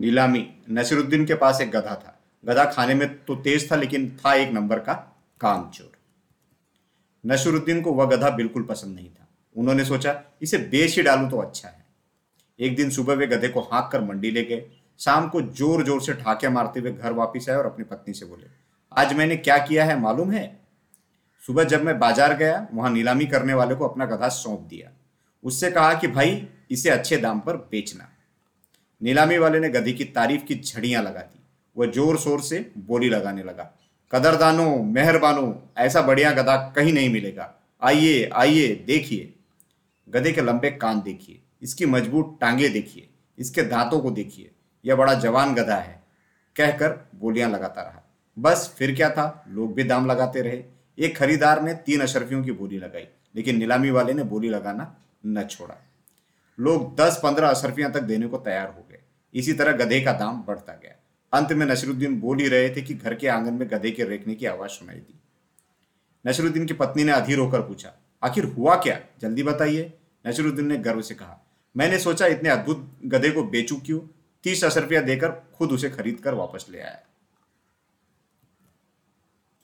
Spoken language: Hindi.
नीलामी, नसीरुद्दीन के पास एक गधा था। गधा खाने में तो तेज था, लेकिन था एक नंबर का कामचोर। नसीरुद्दीन को वह गधा बिल्कुल पसंद नहीं था। उन्होंने सोचा, इसे बेच ही डालू तो अच्छा है। एक दिन सुबह वे गधे को हाँक कर मंडी ले गए। शाम को ज़ोर ज़ोर से ठाके मारते हुए घर वापिस आए और अपनी पत्नी से बोले, आज मैंने क्या किया है मालूम है? सुबह जब मैं बाज़ार गया, वहाँ नीलामी करने वाले को अपना गधा सौंप दिया। उससे कहा कि, भाई, इसे अच्छे दाम पर बेचना। नीलामी वाले ने गधी की तारीफ़ की झड़ियाँ लगा दी। वह ज़ोर शोर से बोली लगाने लगा। कदरदानों, मेहरबानों, ऐसा बढ़िया गधा कहीं नहीं मिलेगा। आइए आइए, देखिए। गधे के लंबे कान देखिए। इसकी मज़बूत टांगे देखिए। इसके दांतों को देखिए। यह बड़ा जवान गधा है। कहकर बोलियाँ लगाता रहा। बस फिर क्या था? लोग भी दाम लगाते रहे। एक खरीदार ने तीन अशरफियों की बोली लगाई, लेकिन नीलामी वाले ने बोली लगाना न छोड़ा। लोग दस पंद्रह अशरफियाँ तक देने को तैयार हो गए। इसी तरह गधे का दाम बढ़ता गया। अंत में नसरुद्दीन बोल ही रहे थे कि घर के आँगन में गधे के रेखने की आवाज़ सुनाई दी। नसरुद्दीन की पत्नी ने अधीर होकर पूछा, आखिर हुआ क्या? जल्दी बताइए। नसरुद्दीन ने गर्व से कहा, मैंने सोचा इतने अद्भुत गधे को बेचू क्यों? तीस हज़ार रुपया देकर खुद उसे खरीद कर वापस ले आया।